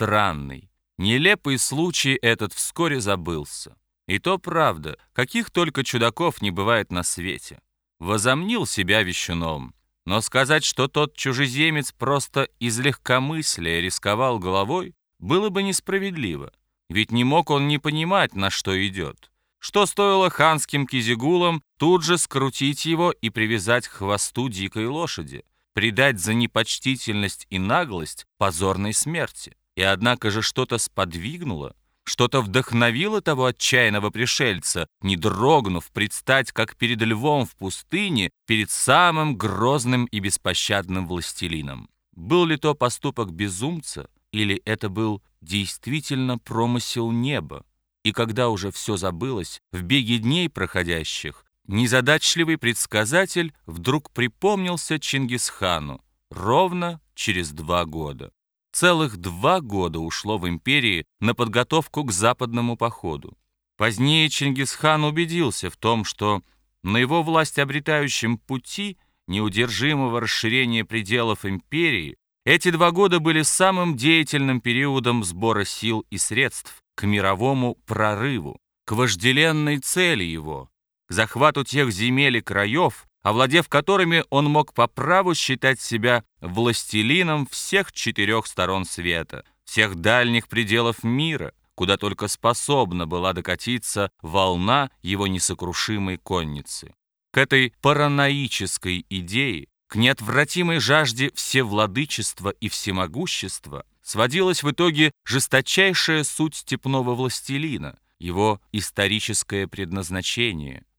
странный, нелепый случай этот вскоре забылся. И то правда, каких только чудаков не бывает на свете. Возомнил себя вещуном. Но сказать, что тот чужеземец просто из легкомыслия рисковал головой, было бы несправедливо. Ведь не мог он не понимать, на что идет. Что стоило ханским кизигулам тут же скрутить его и привязать к хвосту дикой лошади, предать за непочтительность и наглость позорной смерти. И однако же что-то сподвигнуло, что-то вдохновило того отчаянного пришельца, не дрогнув, предстать, как перед львом в пустыне, перед самым грозным и беспощадным властелином. Был ли то поступок безумца, или это был действительно промысел неба? И когда уже все забылось, в беге дней проходящих, незадачливый предсказатель вдруг припомнился Чингисхану ровно через два года. Целых два года ушло в империи на подготовку к западному походу. Позднее Чингисхан убедился в том, что на его власть обретающем пути неудержимого расширения пределов империи эти два года были самым деятельным периодом сбора сил и средств к мировому прорыву, к вожделенной цели его, к захвату тех земель и краев, овладев которыми он мог по праву считать себя властелином всех четырех сторон света, всех дальних пределов мира, куда только способна была докатиться волна его несокрушимой конницы. К этой параноической идее, к неотвратимой жажде всевладычества и всемогущества сводилась в итоге жесточайшая суть степного властелина, его историческое предназначение –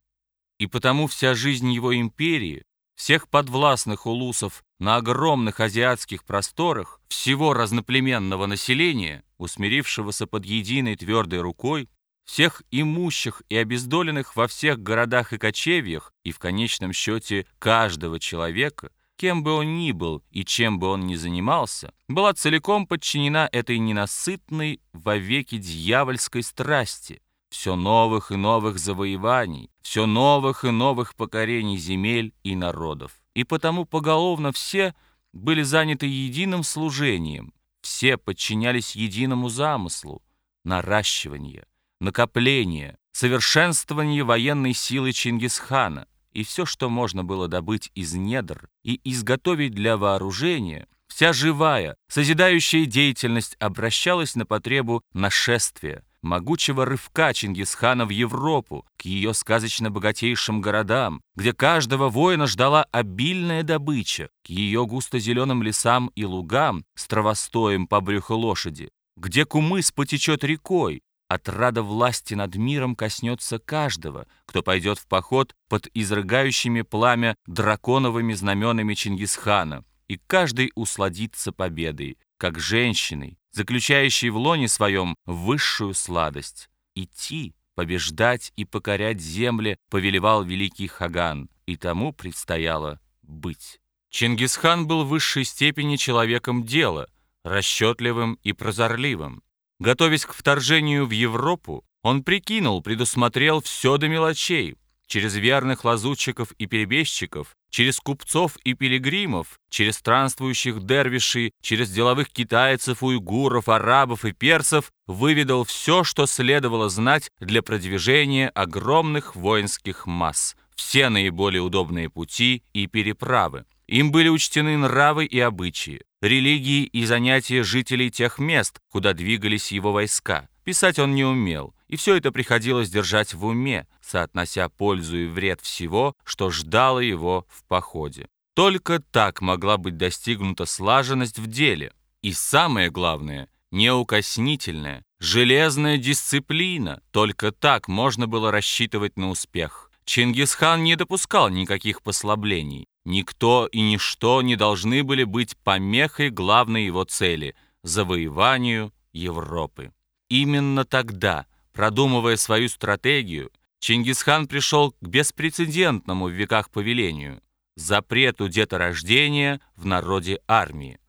и потому вся жизнь его империи, всех подвластных улусов на огромных азиатских просторах, всего разноплеменного населения, усмирившегося под единой твердой рукой, всех имущих и обездоленных во всех городах и кочевьях, и в конечном счете каждого человека, кем бы он ни был и чем бы он ни занимался, была целиком подчинена этой ненасытной вовеки дьявольской страсти – все новых и новых завоеваний, все новых и новых покорений земель и народов. И потому поголовно все были заняты единым служением, все подчинялись единому замыслу – наращивание, накопление, совершенствование военной силы Чингисхана и все, что можно было добыть из недр и изготовить для вооружения, вся живая, созидающая деятельность обращалась на потребу нашествия – могучего рывка Чингисхана в Европу, к ее сказочно богатейшим городам, где каждого воина ждала обильная добыча, к ее густо-зеленым лесам и лугам с травостоем по брюху лошади, где кумыс потечет рекой, отрада власти над миром коснется каждого, кто пойдет в поход под изрыгающими пламя драконовыми знаменами Чингисхана, и каждый усладится победой, как женщиной, заключающей в лоне своем высшую сладость. Идти, побеждать и покорять земли повелевал великий Хаган, и тому предстояло быть. Чингисхан был в высшей степени человеком дела, расчетливым и прозорливым. Готовясь к вторжению в Европу, он прикинул, предусмотрел все до мелочей, через верных лазутчиков и перебежчиков, через купцов и пилигримов, через странствующих дервишей, через деловых китайцев, уйгуров, арабов и персов, выведал все, что следовало знать для продвижения огромных воинских масс, все наиболее удобные пути и переправы. Им были учтены нравы и обычаи, религии и занятия жителей тех мест, куда двигались его войска. Писать он не умел, и все это приходилось держать в уме, соотнося пользу и вред всего, что ждало его в походе. Только так могла быть достигнута слаженность в деле. И самое главное, неукоснительная, железная дисциплина. Только так можно было рассчитывать на успех. Чингисхан не допускал никаких послаблений. Никто и ничто не должны были быть помехой главной его цели – завоеванию Европы. Именно тогда, продумывая свою стратегию, Чингисхан пришел к беспрецедентному в веках повелению – запрету деторождения в народе армии.